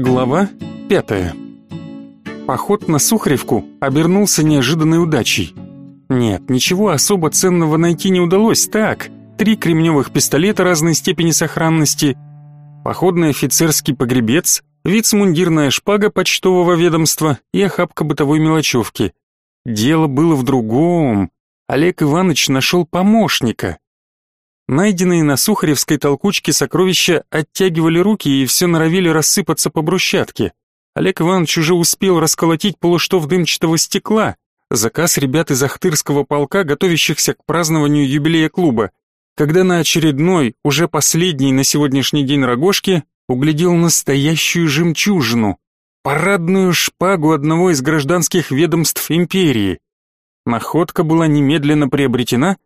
Глава пятая. Поход на Сухаревку обернулся неожиданной удачей. Нет, ничего особо ценного найти не удалось, так, три кремневых пистолета разной степени сохранности, походный офицерский погребец, вицмундирная шпага почтового ведомства и охапка бытовой мелочевки. Дело было в другом. Олег Иванович нашел помощника. Найденные на Сухаревской толкучке сокровища оттягивали руки и все норовили рассыпаться по брусчатке. Олег Иванович уже успел расколотить полуштов дымчатого стекла, заказ ребят из Ахтырского полка, готовящихся к празднованию юбилея клуба, когда на очередной, уже последний на сегодняшний день рогожке, углядел настоящую жемчужину, парадную шпагу одного из гражданских ведомств империи. Находка была немедленно приобретена,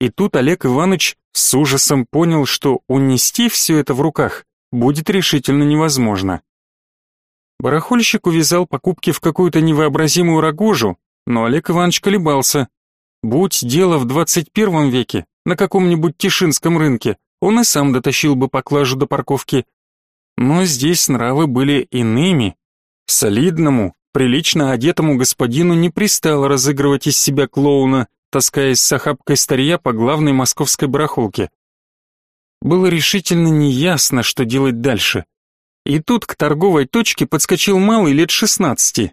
и тут Олег Иванович с ужасом понял, что унести все это в руках будет решительно невозможно. Барахольщик увязал покупки в какую-то невообразимую рогожу, но Олег Иванович колебался. Будь дело в 21 веке, на каком-нибудь Тишинском рынке, он и сам дотащил бы поклажу до парковки. Но здесь нравы были иными. Солидному, прилично одетому господину не пристало разыгрывать из себя клоуна, таскаясь с охапкой старья по главной московской барахолке. Было решительно неясно, что делать дальше. И тут к торговой точке подскочил малый лет шестнадцати.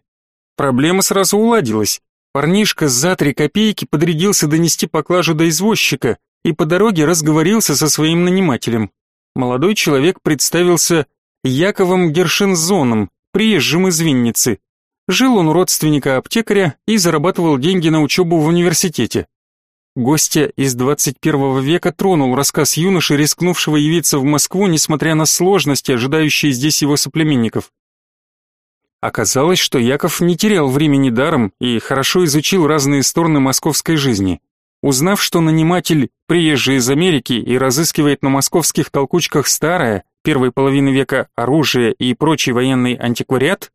Проблема сразу уладилась. Парнишка за три копейки подрядился донести поклажу до извозчика и по дороге разговорился со своим нанимателем. Молодой человек представился Яковом Гершинзоном, приезжим из Винницы. Жил он у родственника аптекаря и зарабатывал деньги на учебу в университете. Гостя из 21 века тронул рассказ юноши, рискнувшего явиться в Москву, несмотря на сложности, ожидающие здесь его соплеменников. Оказалось, что Яков не терял времени даром и хорошо изучил разные стороны московской жизни. Узнав, что наниматель приезжий из Америки и разыскивает на московских толкучках старое, первой половины века оружие и прочий военный антиквариат,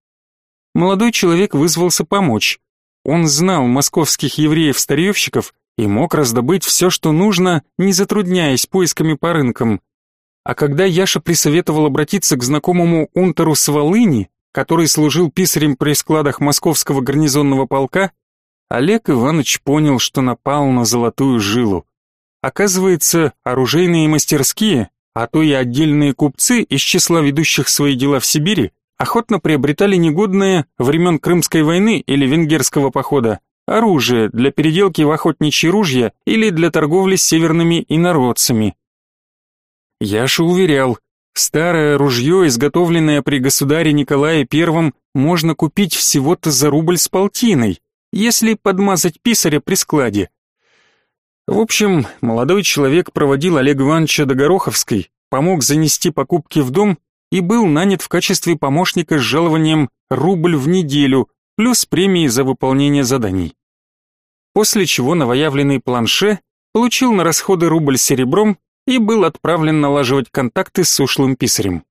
молодой человек вызвался помочь. Он знал московских евреев-старьевщиков и мог раздобыть все, что нужно, не затрудняясь поисками по рынкам. А когда Яша присоветовал обратиться к знакомому унтеру с Волыни, который служил писарем при складах московского гарнизонного полка, Олег Иванович понял, что напал на золотую жилу. Оказывается, оружейные мастерские, а то и отдельные купцы из числа ведущих свои дела в Сибири, охотно приобретали негодное времен Крымской войны или венгерского похода оружие для переделки в охотничьи ружья или для торговли с северными инородцами. Яша уверял, старое ружье, изготовленное при государе Николае I, можно купить всего-то за рубль с полтиной если подмазать писаря при складе. В общем, молодой человек проводил Олега Ивановича до Гороховской, помог занести покупки в дом и был нанят в качестве помощника с жалованием рубль в неделю, плюс премии за выполнение заданий. После чего новоявленный планше получил на расходы рубль серебром и был отправлен налаживать контакты с ушлым писарем.